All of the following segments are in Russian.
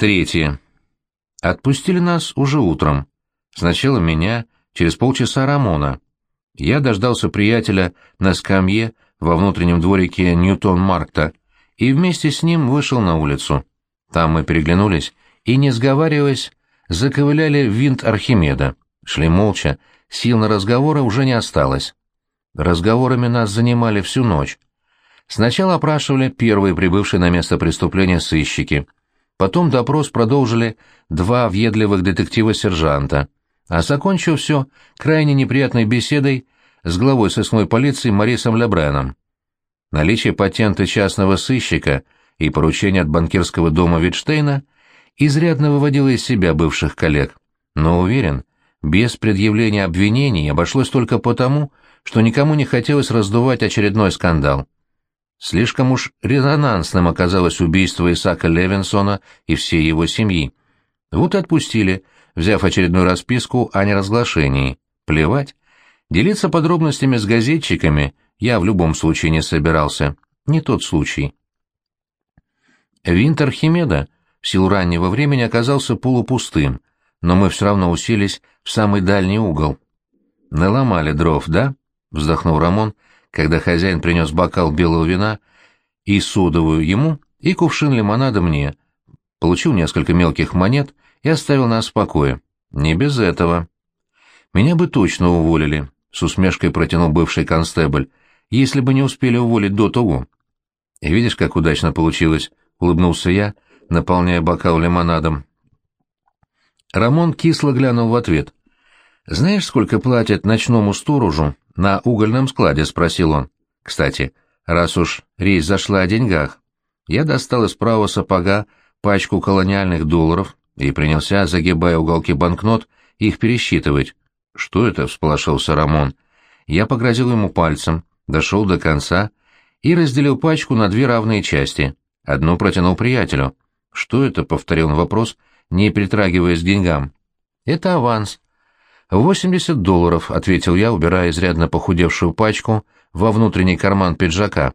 Третье. Отпустили нас уже утром. Сначала меня, через полчаса Рамона. Я дождался приятеля на скамье во внутреннем дворике Ньютон-Маркта и вместе с ним вышел на улицу. Там мы переглянулись и, не сговариваясь, заковыляли винт Архимеда. Шли молча, сил на разговоры уже не осталось. Разговорами нас занимали всю ночь. Сначала опрашивали первые прибывшие на место преступления сыщики. Потом допрос продолжили два въедливых детектива-сержанта. А закончил все крайне неприятной беседой с главой сыскной полиции Марисом Лебреном. Наличие патента частного сыщика и поручения от банкирского дома Витштейна изрядно выводило из себя бывших коллег. Но уверен, без предъявления обвинений обошлось только потому, что никому не хотелось раздувать очередной скандал. Слишком уж резонансным оказалось убийство Исаака Левинсона и всей его семьи. Вот и отпустили, взяв очередную расписку о неразглашении. Плевать. Делиться подробностями с газетчиками я в любом случае не собирался. Не тот случай. Винт Архимеда в силу раннего времени оказался полупустым, но мы все равно уселись в самый дальний угол. «Наломали дров, да?» — вздохнул Рамон — когда хозяин принес бокал белого вина и содовую ему, и кувшин лимонада мне, получил несколько мелких монет и оставил нас в покое. Не без этого. Меня бы точно уволили, — с усмешкой протянул бывший констебль, — если бы не успели уволить до того. Видишь, как удачно получилось, — улыбнулся я, наполняя бокал лимонадом. Рамон кисло глянул в ответ. «Знаешь, сколько платят ночному сторожу «На угольном складе?» — спросил он. «Кстати, раз уж речь зашла о деньгах, я достал из правого сапога пачку колониальных долларов и принялся, загибая уголки банкнот, их пересчитывать. «Что это?» — всполошился Рамон. Я погрозил ему пальцем, дошел до конца и разделил пачку на две равные части. Одну протянул приятелю. «Что это?» — повторил он вопрос, не притрагиваясь к деньгам. «Это аванс», «Восемьдесят долларов», — ответил я, убирая изрядно похудевшую пачку во внутренний карман пиджака.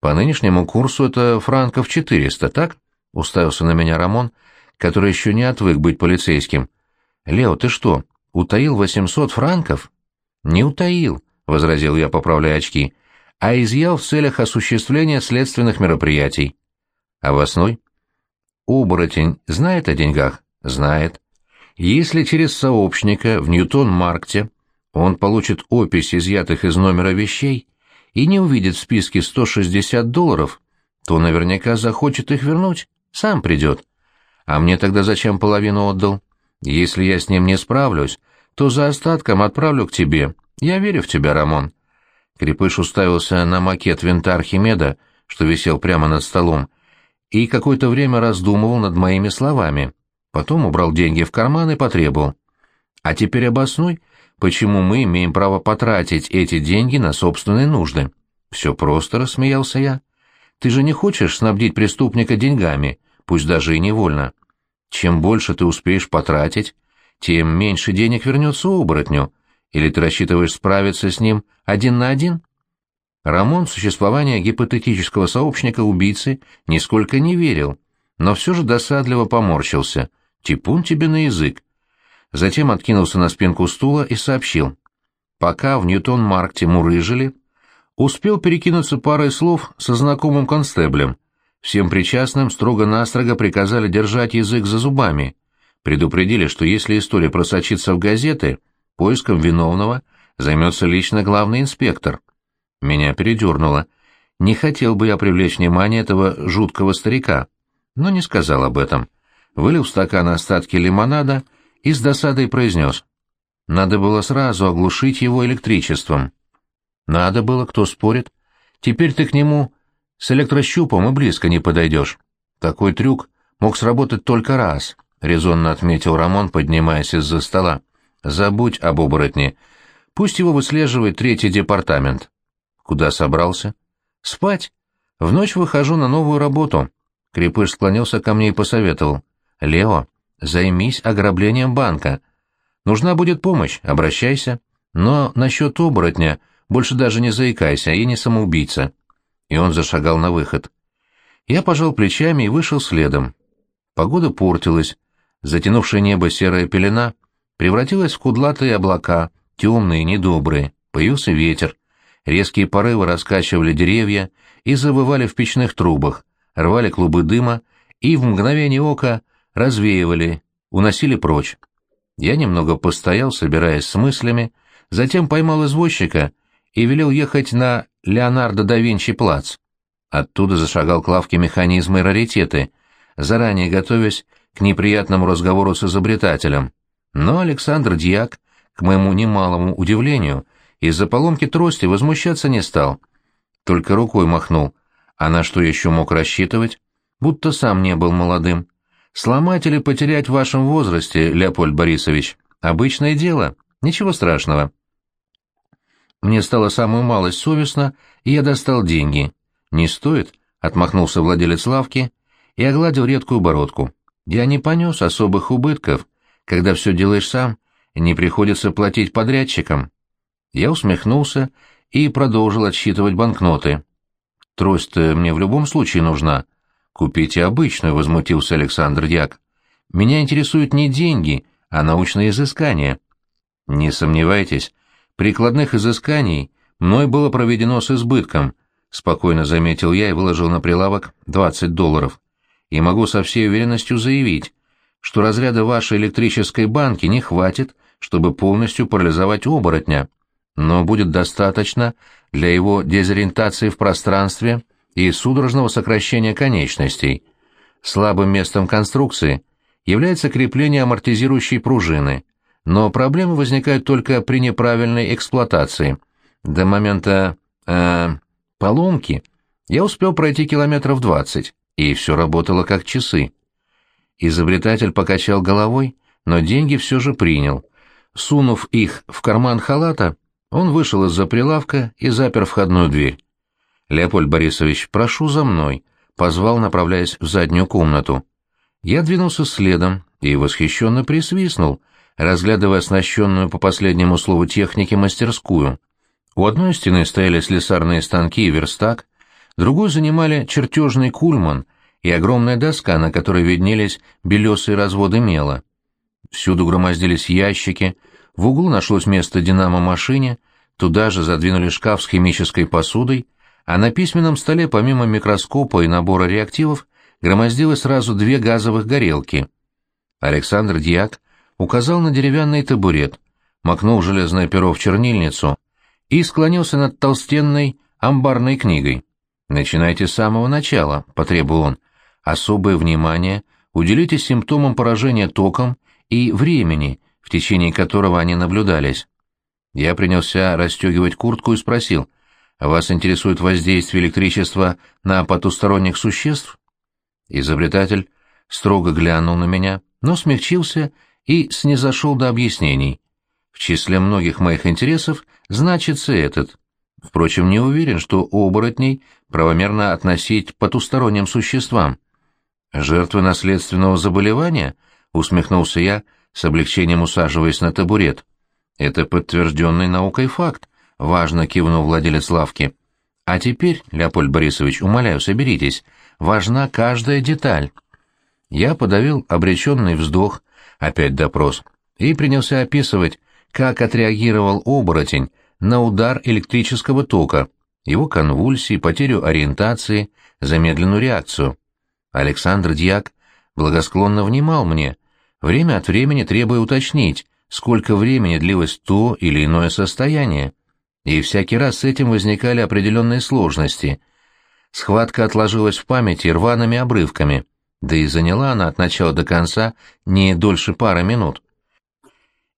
«По нынешнему курсу это франков четыреста, так?» — уставился на меня Рамон, который еще не отвык быть полицейским. «Лео, ты что, утаил восемьсот франков?» «Не утаил», — возразил я, поправляя очки, — «а изъял в целях осуществления следственных мероприятий». «Овосной?» «Оборотень знает о деньгах?» «Знает». Если через сообщника в Ньютон-Маркте он получит опись изъятых из номера вещей и не увидит в списке 160 долларов, то наверняка захочет их вернуть, сам придет. А мне тогда зачем половину отдал? Если я с ним не справлюсь, то за остатком отправлю к тебе. Я верю в тебя, Рамон. Крепыш уставился на макет винта Архимеда, что висел прямо над столом, и какое-то время раздумывал над моими словами. Потом убрал деньги в карман и потребовал. «А теперь обоснуй, почему мы имеем право потратить эти деньги на собственные нужды?» «Все просто», — рассмеялся я. «Ты же не хочешь снабдить преступника деньгами, пусть даже и невольно. Чем больше ты успеешь потратить, тем меньше денег вернется оборотню. Или ты рассчитываешь справиться с ним один на один?» Рамон в существование гипотетического сообщника-убийцы нисколько не верил, но все же досадливо поморщился. Типун тебе на язык. Затем откинулся на спинку стула и сообщил. Пока в Ньютон-Маркте мурыжили, успел перекинуться парой слов со знакомым констеблем. Всем причастным строго-настрого приказали держать язык за зубами. Предупредили, что если история просочится в газеты, поиском виновного займется лично главный инспектор. Меня передернуло. Не хотел бы я привлечь внимание этого жуткого старика, но не сказал об этом вылил в стакан остатки лимонада и с досадой произнес. Надо было сразу оглушить его электричеством. Надо было, кто спорит. Теперь ты к нему с электрощупом и близко не подойдешь. Такой трюк мог сработать только раз, — резонно отметил Рамон, поднимаясь из-за стола. Забудь об оборотне. Пусть его выслеживает третий департамент. Куда собрался? Спать. В ночь выхожу на новую работу. Крепыш склонился ко мне и посоветовал. «Лео, займись ограблением банка. Нужна будет помощь, обращайся. Но насчет оборотня больше даже не заикайся, я не самоубийца». И он зашагал на выход. Я пожал плечами и вышел следом. Погода портилась, затянувшее небо серая пелена превратилась в кудлатые облака, темные, недобрые, появился ветер. Резкие порывы раскачивали деревья и завывали в печных трубах, рвали клубы дыма и в мгновение ока развеивали, уносили прочь. Я немного постоял, собираясь с мыслями, затем поймал извозчика и велел ехать на Леонардо да Винчи плац. Оттуда зашагал к лавке механизмы раритеты, заранее готовясь к неприятному разговору с изобретателем. Но Александр Дьяк, к моему немалому удивлению, из-за поломки трости возмущаться не стал. Только рукой махнул. А на что еще мог рассчитывать? Будто сам не был молодым. Сломать или потерять в вашем возрасте, Леопольд Борисович, обычное дело, ничего страшного. Мне стало самую малость совестно, и я достал деньги. «Не стоит», — отмахнулся владелец лавки и огладил редкую бородку. «Я не понес особых убытков. Когда все делаешь сам, не приходится платить подрядчикам». Я усмехнулся и продолжил отсчитывать банкноты. «Трость-то мне в любом случае нужна». «Купите обычную», — возмутился Александр Дьяк. «Меня интересуют не деньги, а научные изыскания». «Не сомневайтесь, прикладных изысканий мной было проведено с избытком», — спокойно заметил я и выложил на прилавок 20 долларов. «И могу со всей уверенностью заявить, что разряда вашей электрической банки не хватит, чтобы полностью парализовать оборотня, но будет достаточно для его дезориентации в пространстве и судорожного сокращения конечностей. Слабым местом конструкции является крепление амортизирующей пружины, но проблемы возникают только при неправильной эксплуатации. До момента... Э, поломки я успел пройти километров двадцать, и все работало как часы. Изобретатель покачал головой, но деньги все же принял. Сунув их в карман халата, он вышел из-за прилавка и запер входную дверь. «Леопольд Борисович, прошу за мной», — позвал, направляясь в заднюю комнату. Я двинулся следом и восхищенно присвистнул, разглядывая оснащенную по последнему слову техники мастерскую. У одной стены стояли слесарные станки и верстак, другую занимали чертежный кульман и огромная доска, на которой виднелись белесые разводы мела. Всюду громоздились ящики, в углу нашлось место динамо-машине, туда же задвинули шкаф с химической посудой, а на письменном столе помимо микроскопа и набора реактивов громоздилось сразу две газовых горелки. Александр Дьяк указал на деревянный табурет, макнул железное перо в чернильницу и склонился над толстенной амбарной книгой. «Начинайте с самого начала», — потребовал он. «Особое внимание уделите симптомам поражения током и времени, в течение которого они наблюдались». Я принялся расстегивать куртку и спросил, «Вас интересует воздействие электричества на потусторонних существ?» Изобретатель строго глянул на меня, но смягчился и снизошел до объяснений. В числе многих моих интересов значится этот. Впрочем, не уверен, что оборотней правомерно относить потусторонним существам. «Жертвы наследственного заболевания?» — усмехнулся я, с облегчением усаживаясь на табурет. «Это подтвержденный наукой факт», — важно кивнул владелец лавки. «А теперь, Леопольд Борисович, умоляю, соберитесь. Важна каждая деталь». Я подавил обреченный вздох, опять допрос, и принялся описывать, как отреагировал оборотень на удар электрического тока, его конвульсии, потерю ориентации, замедленную реакцию. Александр Дьяк благосклонно внимал мне, время от времени требуя уточнить, сколько времени длилось то или иное состояние. И всякий раз с этим возникали определенные сложности. Схватка отложилась в памяти рваными обрывками, да и заняла она от начала до конца не дольше пары минут.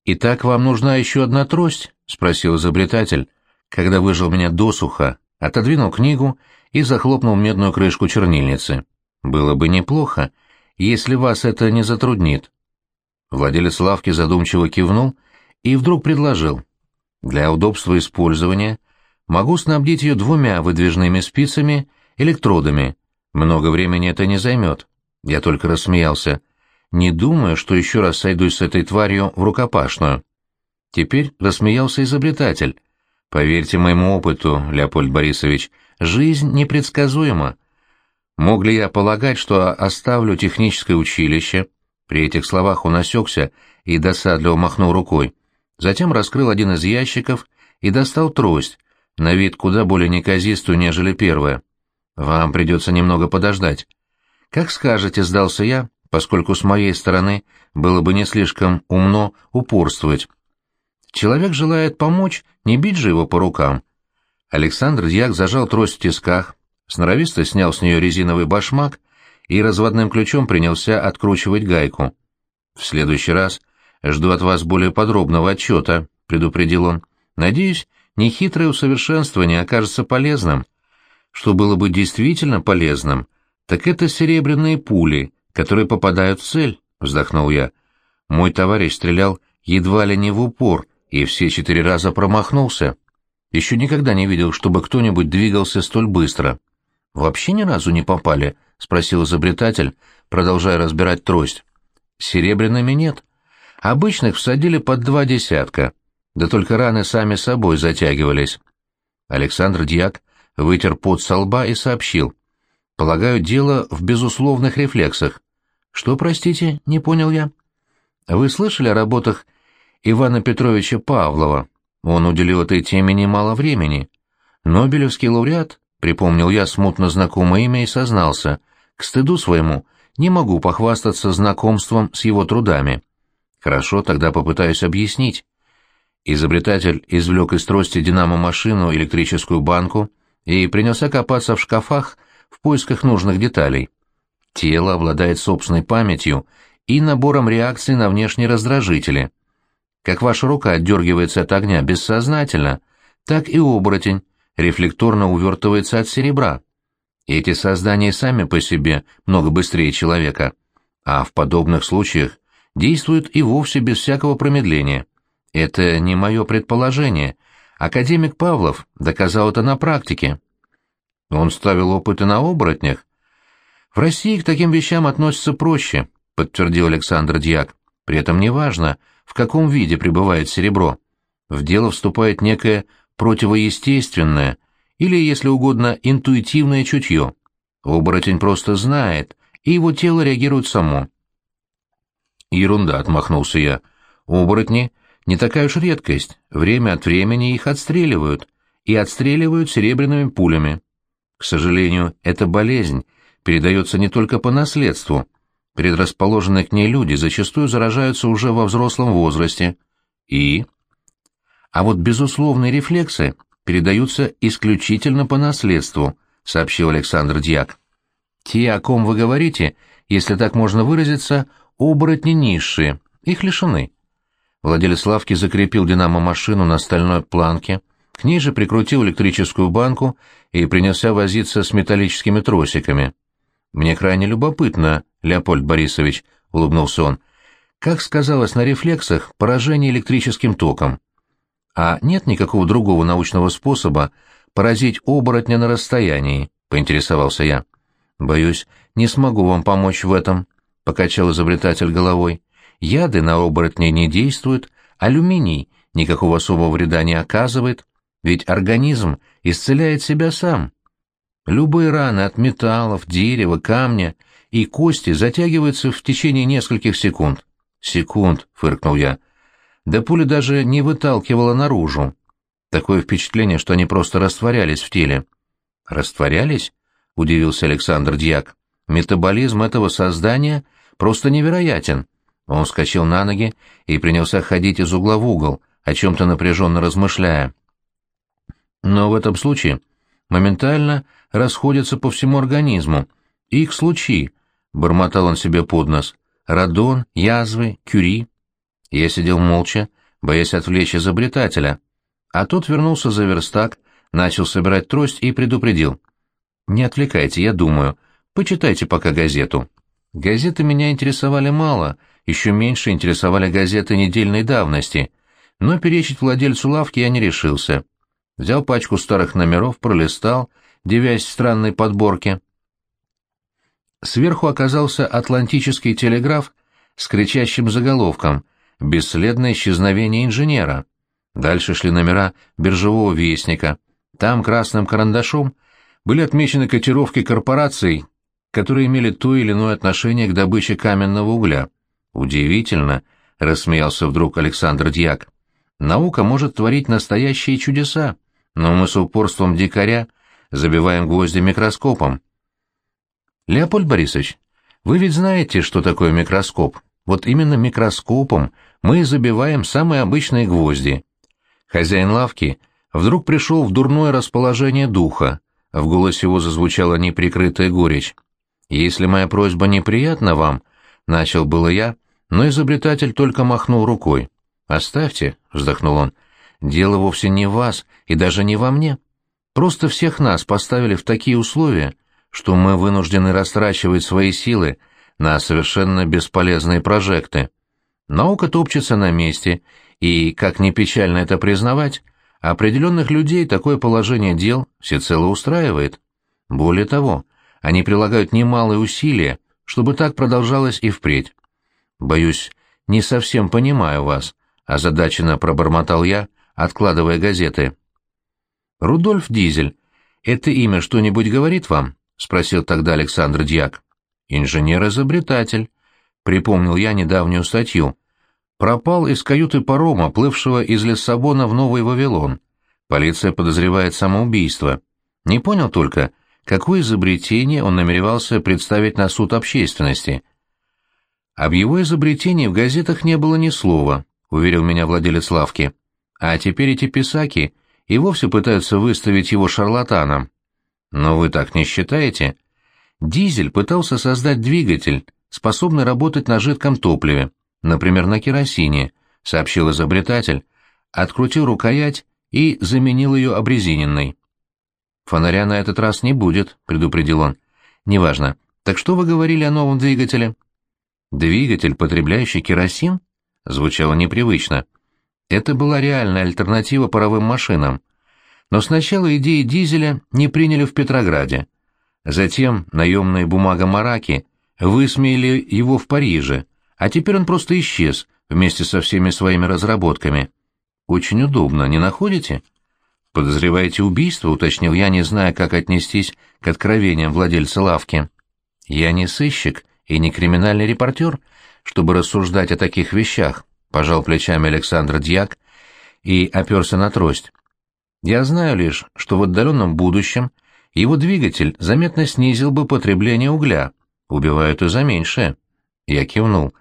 «Итак, вам нужна еще одна трость?» — спросил изобретатель, когда выжил меня досуха, отодвинул книгу и захлопнул медную крышку чернильницы. «Было бы неплохо, если вас это не затруднит». Владелец лавки задумчиво кивнул и вдруг предложил. «Для удобства использования могу снабдить ее двумя выдвижными спицами, электродами. Много времени это не займет». Я только рассмеялся. Не думаю, что еще раз сойдусь с этой тварью в рукопашную. Теперь рассмеялся изобретатель. Поверьте моему опыту, Леопольд Борисович, жизнь непредсказуема. Мог ли я полагать, что оставлю техническое училище? При этих словах он осекся и досадливо махнул рукой. Затем раскрыл один из ящиков и достал трость, на вид куда более неказистую, нежели первая. «Вам придется немного подождать». «Как скажете», — сдался я, поскольку с моей стороны было бы не слишком умно упорствовать. Человек желает помочь, не бить же его по рукам. Александр Дьяк зажал трость в тисках, сноровисто снял с нее резиновый башмак и разводным ключом принялся откручивать гайку. «В следующий раз жду от вас более подробного отчета», — предупредил он. «Надеюсь, нехитрое усовершенствование окажется полезным. Что было бы действительно полезным, так это серебряные пули, которые попадают в цель», — вздохнул я. «Мой товарищ стрелял едва ли не в упор и все четыре раза промахнулся. Еще никогда не видел, чтобы кто-нибудь двигался столь быстро». «Вообще ни разу не попали?» — спросил изобретатель, продолжая разбирать трость. «Серебряными нет. Обычных всадили под два десятка, да только раны сами собой затягивались». Александр Дьяк вытер пот со лба и сообщил. «Полагаю, дело в безусловных рефлексах». «Что, простите, не понял я?» «Вы слышали о работах Ивана Петровича Павлова? Он уделил этой теме немало времени. Нобелевский лауреат Припомнил я смутно знакомое имя и сознался. К стыду своему не могу похвастаться знакомством с его трудами. Хорошо, тогда попытаюсь объяснить. Изобретатель извлек из трости динамо-машину, электрическую банку и принялся копаться в шкафах в поисках нужных деталей. Тело обладает собственной памятью и набором реакций на внешние раздражители. Как ваша рука отдергивается от огня бессознательно, так и оборотень рефлекторно увертывается от серебра. Эти создания сами по себе много быстрее человека, а в подобных случаях действуют и вовсе без всякого промедления. Это не мое предположение. Академик Павлов доказал это на практике. Он ставил опыты на оборотнях. В России к таким вещам относятся проще, подтвердил Александр Дьяк. При этом неважно, в каком виде пребывает серебро. В дело вступает некое противоестественное или, если угодно, интуитивное чутье. Оборотень просто знает, и его тело реагирует само. Ерунда, отмахнулся я. Оборотни — не такая уж редкость, время от времени их отстреливают, и отстреливают серебряными пулями. К сожалению, эта болезнь передается не только по наследству. Предрасположенные к ней люди зачастую заражаются уже во взрослом возрасте. И а вот безусловные рефлексы передаются исключительно по наследству, сообщил Александр Дьяк. Те, о ком вы говорите, если так можно выразиться, оборотни низшие, их лишены. Владелец лавки закрепил динамо-машину на стальной планке, к ней же прикрутил электрическую банку и принялся возиться с металлическими тросиками. «Мне крайне любопытно, Леопольд Борисович», — улыбнулся он, — «как сказалось на рефлексах поражение электрическим током?» А нет никакого другого научного способа поразить оборотня на расстоянии, поинтересовался я. Боюсь, не смогу вам помочь в этом, покачал изобретатель головой. Яды на оборотня не действуют, алюминий никакого особого вреда не оказывает, ведь организм исцеляет себя сам. Любые раны от металлов, дерева, камня и кости затягиваются в течение нескольких секунд. Секунд, фыркнул я да пуля даже не выталкивала наружу. Такое впечатление, что они просто растворялись в теле. «Растворялись?» — удивился Александр Дьяк. «Метаболизм этого создания просто невероятен». Он вскочил на ноги и принялся ходить из угла в угол, о чем-то напряженно размышляя. Но в этом случае моментально расходятся по всему организму. Их случаи, — бормотал он себе под нос, — радон, язвы, кюри. Я сидел молча, боясь отвлечь изобретателя, а тот вернулся за верстак, начал собирать трость и предупредил. «Не отвлекайте, я думаю. Почитайте пока газету». Газеты меня интересовали мало, еще меньше интересовали газеты недельной давности, но перечить владельцу лавки я не решился. Взял пачку старых номеров, пролистал, девясь странной подборке. Сверху оказался атлантический телеграф с кричащим заголовком бесследное исчезновение инженера. Дальше шли номера биржевого вестника. Там красным карандашом были отмечены котировки корпораций которые имели то или иное отношение к добыче каменного угля. Удивительно, рассмеялся вдруг Александр Дьяк. Наука может творить настоящие чудеса, но мы с упорством дикаря забиваем гвозди микроскопом. Леопольд Борисович, вы ведь знаете, что такое микроскоп? Вот именно микроскопом мы забиваем самые обычные гвозди. Хозяин лавки вдруг пришел в дурное расположение духа, в голосе его зазвучала неприкрытая горечь. «Если моя просьба неприятна вам», — начал было я, но изобретатель только махнул рукой. «Оставьте», — вздохнул он, — «дело вовсе не в вас и даже не во мне. Просто всех нас поставили в такие условия, что мы вынуждены растрачивать свои силы на совершенно бесполезные прожекты. Наука топчется на месте, и, как ни печально это признавать, определенных людей такое положение дел всецело устраивает. Более того, они прилагают немалые усилия, чтобы так продолжалось и впредь. Боюсь, не совсем понимаю вас, озадаченно пробормотал я, откладывая газеты. Рудольф Дизель. Это имя что-нибудь говорит вам? спросил тогда Александр Дьяк. Инженер-изобретатель, припомнил я недавнюю статью. Пропал из каюты парома, плывшего из Лиссабона в Новый Вавилон. Полиция подозревает самоубийство. Не понял только, какое изобретение он намеревался представить на суд общественности. Об его изобретении в газетах не было ни слова, уверил меня владелец лавки. А теперь эти писаки и вовсе пытаются выставить его шарлатаном. Но вы так не считаете? Дизель пытался создать двигатель, способный работать на жидком топливе, например, на керосине, сообщил изобретатель, открутил рукоять и заменил ее обрезиненной. «Фонаря на этот раз не будет», — предупредил он. «Неважно. Так что вы говорили о новом двигателе?» «Двигатель, потребляющий керосин?» Звучало непривычно. Это была реальная альтернатива паровым машинам. Но сначала идеи дизеля не приняли в Петрограде. Затем наемные бумага Мараки высмеяли его в Париже, а теперь он просто исчез вместе со всеми своими разработками. Очень удобно, не находите? «Подозреваете убийство?» — уточнил я, не зная, как отнестись к откровениям владельца лавки. «Я не сыщик и не криминальный репортер, чтобы рассуждать о таких вещах», — пожал плечами Александр Дьяк и оперся на трость. «Я знаю лишь, что в отдаленном будущем его двигатель заметно снизил бы потребление угля. Убивают и за меньшее». Я кивнул.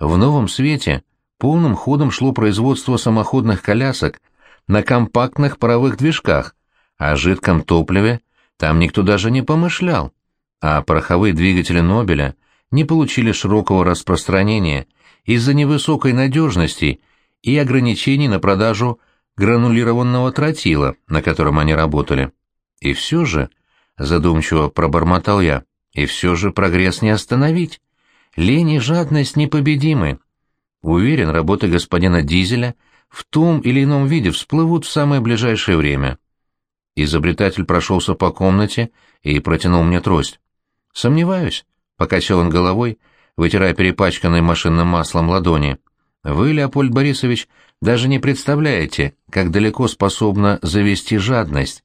В новом свете полным ходом шло производство самоходных колясок на компактных паровых движках, а о жидком топливе там никто даже не помышлял, а пороховые двигатели Нобеля не получили широкого распространения из-за невысокой надежности и ограничений на продажу гранулированного тротила, на котором они работали. И все же, задумчиво пробормотал я, и все же прогресс не остановить. Лень и жадность непобедимы. Уверен, работы господина Дизеля — в том или ином виде всплывут в самое ближайшее время. Изобретатель прошелся по комнате и протянул мне трость. «Сомневаюсь», — покачал он головой, вытирая перепачканной машинным маслом ладони. «Вы, Леопольд Борисович, даже не представляете, как далеко способна завести жадность.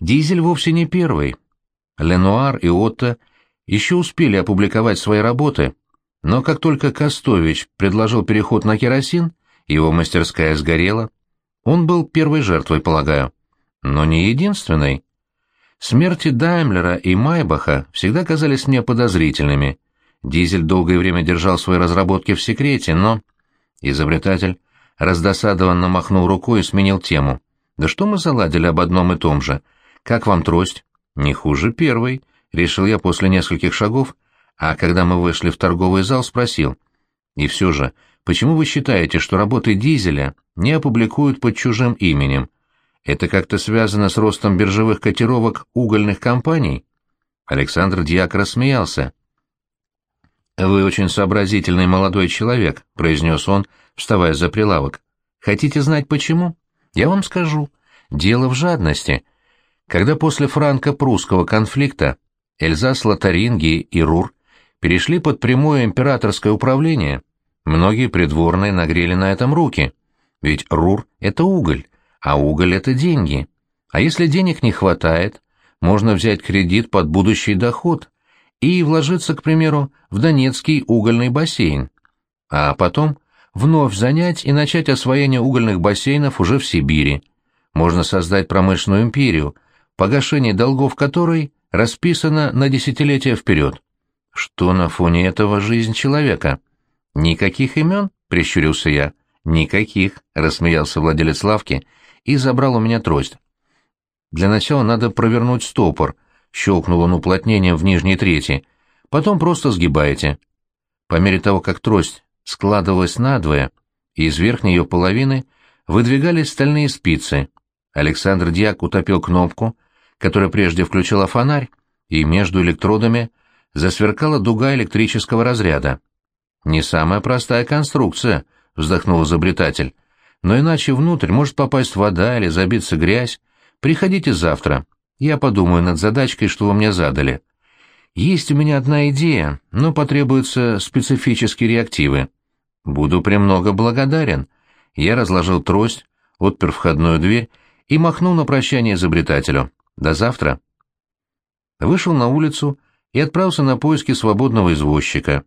Дизель вовсе не первый. Ленуар и Отто еще успели опубликовать свои работы, но как только Костович предложил переход на керосин, его мастерская сгорела. Он был первой жертвой, полагаю. Но не единственной. Смерти Даймлера и Майбаха всегда казались мне подозрительными. Дизель долгое время держал свои разработки в секрете, но... Изобретатель раздосадованно махнул рукой и сменил тему. «Да что мы заладили об одном и том же? Как вам трость?» «Не хуже первой», — решил я после нескольких шагов, а когда мы вышли в торговый зал, спросил. «И все же, Почему вы считаете, что работы Дизеля не опубликуют под чужим именем? Это как-то связано с ростом биржевых котировок угольных компаний? Александр Дьяк рассмеялся. «Вы очень сообразительный молодой человек», — произнес он, вставая за прилавок. «Хотите знать почему? Я вам скажу. Дело в жадности. Когда после франко-прусского конфликта Эльзас, Лотарингии и Рур перешли под прямое императорское управление, Многие придворные нагрели на этом руки. Ведь рур — это уголь, а уголь — это деньги. А если денег не хватает, можно взять кредит под будущий доход. и вложиться, к примеру, в Донецкий угольный бассейн, а потом вновь занять и начать освоение угольных бассейнов уже в Сибири. Можно создать промышленную империю, погашение долгов которой расписано на десятилетия вперед. Что на фоне этого жизнь человека? Никаких имен? — прищурился я. Никаких, — рассмеялся владелец лавки и забрал у меня трость. Для начала надо провернуть стопор, — щелкнул он уплотнением в нижней трети. Потом просто сгибаете. По мере того, как трость складывалась надвое, из верхней ее половины выдвигались стальные спицы. Александр Дьяк утопил кнопку, которая прежде включила фонарь, и между электродами засверкала дуга электрического разряда. «Не самая простая конструкция», — вздохнул изобретатель. «Но иначе внутрь может попасть вода или забиться грязь. Приходите завтра. Я подумаю над задачкой, что вы мне задали. Есть у меня одна идея, но потребуются специфические реактивы. Буду премного благодарен». Я разложил трость, отпер входную дверь и махнул на прощание изобретателю. «До завтра». Вышел на улицу и отправился на поиски свободного извозчика.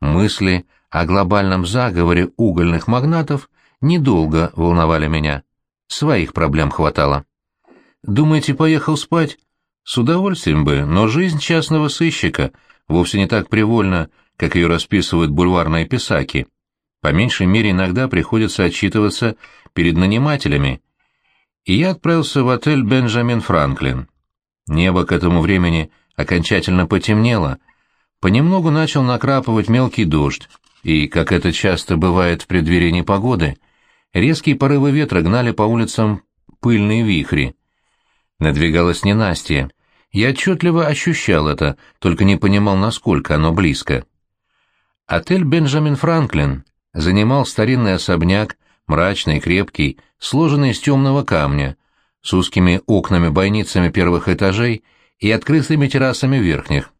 Мысли о глобальном заговоре угольных магнатов недолго волновали меня. Своих проблем хватало. Думаете, поехал спать? С удовольствием бы, но жизнь частного сыщика вовсе не так привольна, как ее расписывают бульварные писаки. По меньшей мере иногда приходится отчитываться перед нанимателями. И я отправился в отель «Бенджамин Франклин». Небо к этому времени окончательно потемнело, понемногу начал накрапывать мелкий дождь, и, как это часто бывает в преддверии непогоды, резкие порывы ветра гнали по улицам пыльные вихри. Надвигалось ненастье. Я отчетливо ощущал это, только не понимал, насколько оно близко. Отель «Бенджамин Франклин» занимал старинный особняк, мрачный, крепкий, сложенный из темного камня, с узкими окнами-бойницами первых этажей и открытыми террасами верхних.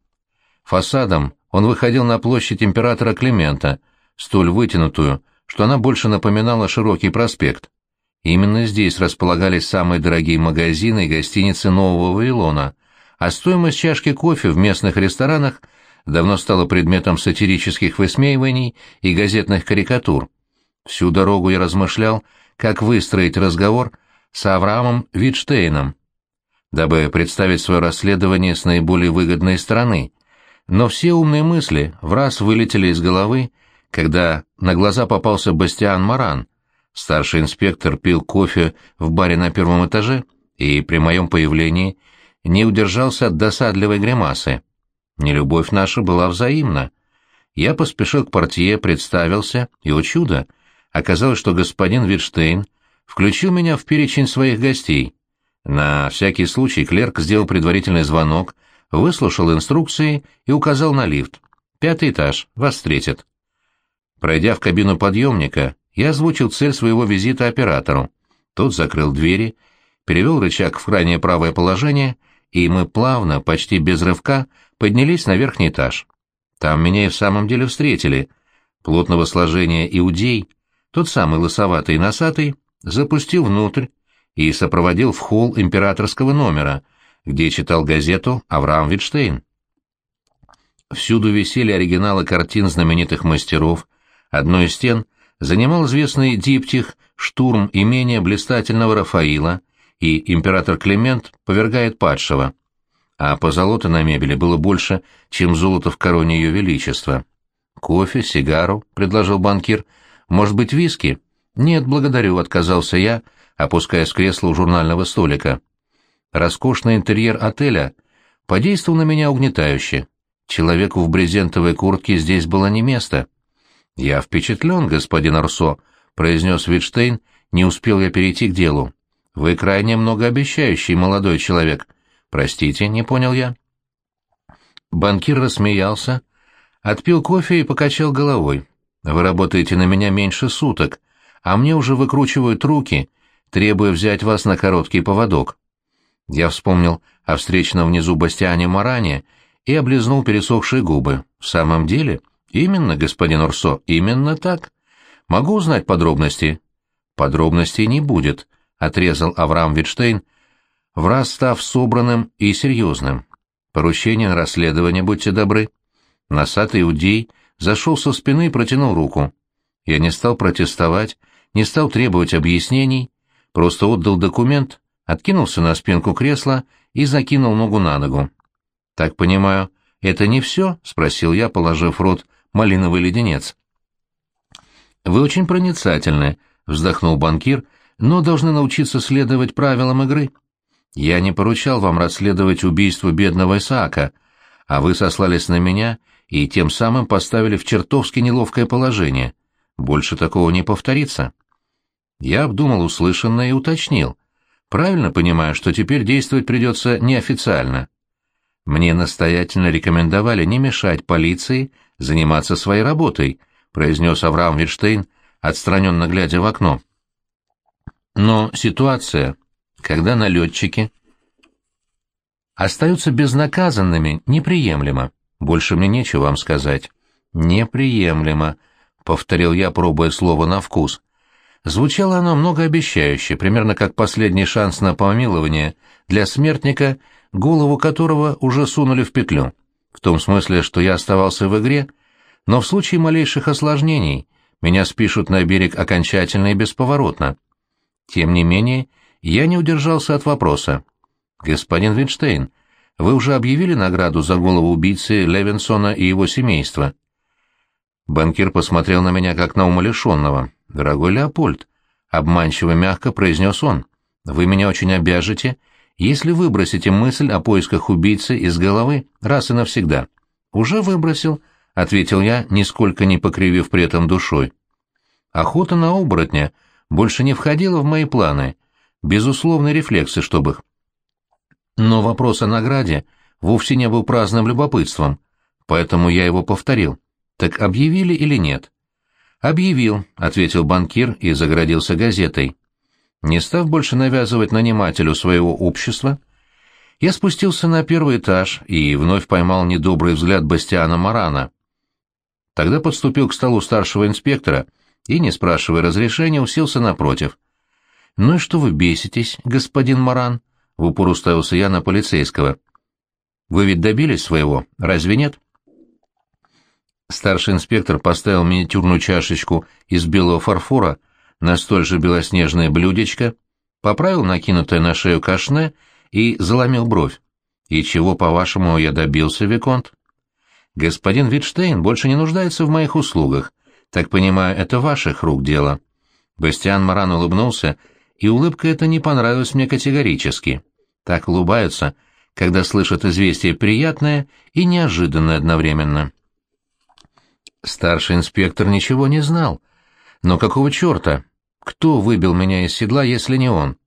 Фасадом он выходил на площадь императора Климента, столь вытянутую, что она больше напоминала широкий проспект. Именно здесь располагались самые дорогие магазины и гостиницы Нового Вавилона, а стоимость чашки кофе в местных ресторанах давно стала предметом сатирических высмеиваний и газетных карикатур. Всю дорогу я размышлял, как выстроить разговор с Авраамом Витштейном, дабы представить свое расследование с наиболее выгодной стороны. Но все умные мысли в раз вылетели из головы, когда на глаза попался Бастиан Маран. Старший инспектор пил кофе в баре на первом этаже и при моем появлении не удержался от досадливой гримасы. Нелюбовь наша была взаимна. Я поспешил к портье, представился, и, о чудо, оказалось, что господин Витштейн включил меня в перечень своих гостей. На всякий случай клерк сделал предварительный звонок, выслушал инструкции и указал на лифт. «Пятый этаж, вас встретят». Пройдя в кабину подъемника, я озвучил цель своего визита оператору. Тот закрыл двери, перевел рычаг в крайнее правое положение, и мы плавно, почти без рывка, поднялись на верхний этаж. Там меня и в самом деле встретили. Плотного сложения иудей, тот самый лысоватый и носатый, запустил внутрь и сопроводил в холл императорского номера, где читал газету Авраам Витштейн. Всюду висели оригиналы картин знаменитых мастеров, одной из стен занимал известный диптих «Штурм имения блистательного Рафаила» и «Император Климент повергает падшего», а позолоты на мебели было больше, чем золото в короне ее величества. «Кофе, сигару», — предложил банкир, — «может быть, виски?» «Нет, благодарю», — отказался я, опускаясь в кресло у журнального столика. Роскошный интерьер отеля подействовал на меня угнетающе. Человеку в брезентовой куртке здесь было не место. «Я впечатлен, господин Арсо», — произнес Витштейн, не успел я перейти к делу. «Вы крайне многообещающий молодой человек. Простите, не понял я». Банкир рассмеялся, отпил кофе и покачал головой. «Вы работаете на меня меньше суток, а мне уже выкручивают руки, требуя взять вас на короткий поводок. Я вспомнил о встречном внизу Бастиане Маране и облизнул пересохшие губы. В самом деле? Именно, господин Урсо, именно так. Могу узнать подробности? Подробностей не будет, — отрезал Авраам Витштейн, враз став собранным и серьезным. Поручение на расследование, будьте добры. Носатый иудей зашел со спины и протянул руку. Я не стал протестовать, не стал требовать объяснений, просто отдал документ, откинулся на спинку кресла и закинул ногу на ногу. «Так понимаю, это не все?» — спросил я, положив рот малиновый леденец. «Вы очень проницательны», — вздохнул банкир, — «но должны научиться следовать правилам игры. Я не поручал вам расследовать убийство бедного Исаака, а вы сослались на меня и тем самым поставили в чертовски неловкое положение. Больше такого не повторится». Я обдумал услышанное и уточнил. Правильно понимаю, что теперь действовать придется неофициально. Мне настоятельно рекомендовали не мешать полиции заниматься своей работой, произнес Авраам Витштейн, отстраненно глядя в окно. Но ситуация, когда налетчики остаются безнаказанными, неприемлема. Больше мне нечего вам сказать. Неприемлемо, повторил я, пробуя слово на вкус. Звучало оно многообещающе, примерно как последний шанс на помилование для смертника, голову которого уже сунули в петлю. В том смысле, что я оставался в игре, но в случае малейших осложнений меня спишут на берег окончательно и бесповоротно. Тем не менее, я не удержался от вопроса. «Господин Винштейн, вы уже объявили награду за голову убийцы Левинсона и его семейства?» Банкир посмотрел на меня как на умалишенного. «Дорогой Леопольд», — обманчиво мягко произнес он, — «вы меня очень обяжете, если выбросите мысль о поисках убийцы из головы раз и навсегда». «Уже выбросил», — ответил я, нисколько не покривив при этом душой. Охота на оборотня больше не входила в мои планы, безусловные рефлексы, чтобы их. Но вопрос о награде вовсе не был праздным любопытством, поэтому я его повторил. Так объявили или нет? Объявил, ответил банкир и заградился газетой. Не став больше навязывать нанимателю своего общества, я спустился на первый этаж и вновь поймал недобрый взгляд Бастиана Марана. Тогда подступил к столу старшего инспектора и, не спрашивая разрешения, уселся напротив. «Ну и что вы беситесь, господин Маран?» — в упор уставился я на полицейского. «Вы ведь добились своего, разве нет?» Старший инспектор поставил миниатюрную чашечку из белого фарфора на столь же белоснежное блюдечко, поправил накинутое на шею кашне и заломил бровь. «И чего, по-вашему, я добился, Виконт?» «Господин Витштейн больше не нуждается в моих услугах. Так понимаю, это ваших рук дело». Бастиан Маран улыбнулся, и улыбка эта не понравилась мне категорически. Так улыбаются, когда слышат известие приятное и неожиданное одновременно. Старший инспектор ничего не знал. Но какого черта? Кто выбил меня из седла, если не он?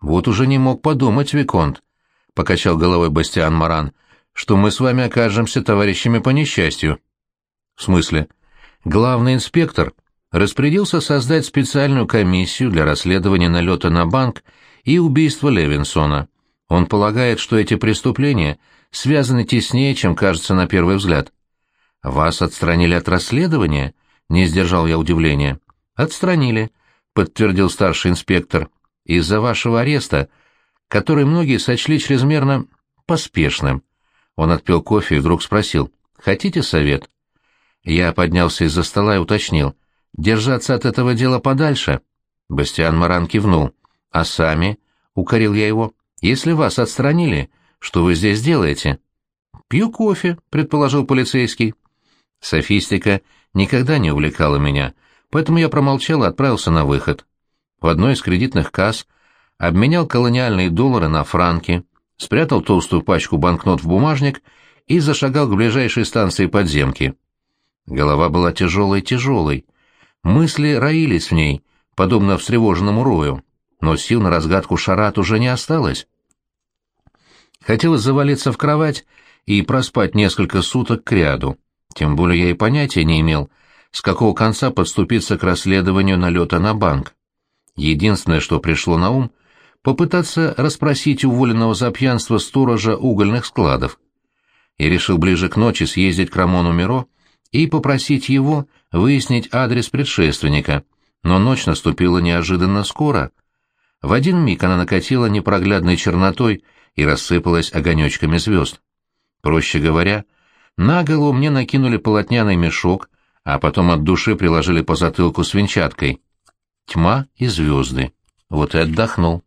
Вот уже не мог подумать, Виконт, — покачал головой Бастиан Маран, — что мы с вами окажемся товарищами по несчастью. В смысле? Главный инспектор распорядился создать специальную комиссию для расследования налета на банк и убийства Левинсона. Он полагает, что эти преступления связаны теснее, чем кажется на первый взгляд. «Вас отстранили от расследования?» — не сдержал я удивления. «Отстранили», — подтвердил старший инспектор, — «из-за вашего ареста, который многие сочли чрезмерно поспешным». Он отпил кофе и вдруг спросил, «Хотите совет?» Я поднялся из-за стола и уточнил, «Держаться от этого дела подальше?» Бастиан Маран кивнул. «А сами?» — укорил я его. «Если вас отстранили, что вы здесь делаете?» «Пью кофе», — предположил полицейский. Софистика никогда не увлекала меня, поэтому я промолчал и отправился на выход. В одной из кредитных касс обменял колониальные доллары на франки, спрятал толстую пачку банкнот в бумажник и зашагал к ближайшей станции подземки. Голова была тяжелой-тяжелой. Мысли роились в ней, подобно встревоженному рою, но сил на разгадку шарат уже не осталось. Хотелось завалиться в кровать и проспать несколько суток к ряду. Тем более я и понятия не имел, с какого конца подступиться к расследованию налета на банк. Единственное, что пришло на ум, попытаться расспросить уволенного за пьянство сторожа угольных складов. Я решил ближе к ночи съездить к Рамону Миро и попросить его выяснить адрес предшественника, но ночь наступила неожиданно скоро. В один миг она накатила непроглядной чернотой и рассыпалась огонечками звезд. Проще говоря, на голову мне накинули полотняный мешок, а потом от души приложили по затылку свинчаткой. Тьма и звезды. Вот и отдохнул.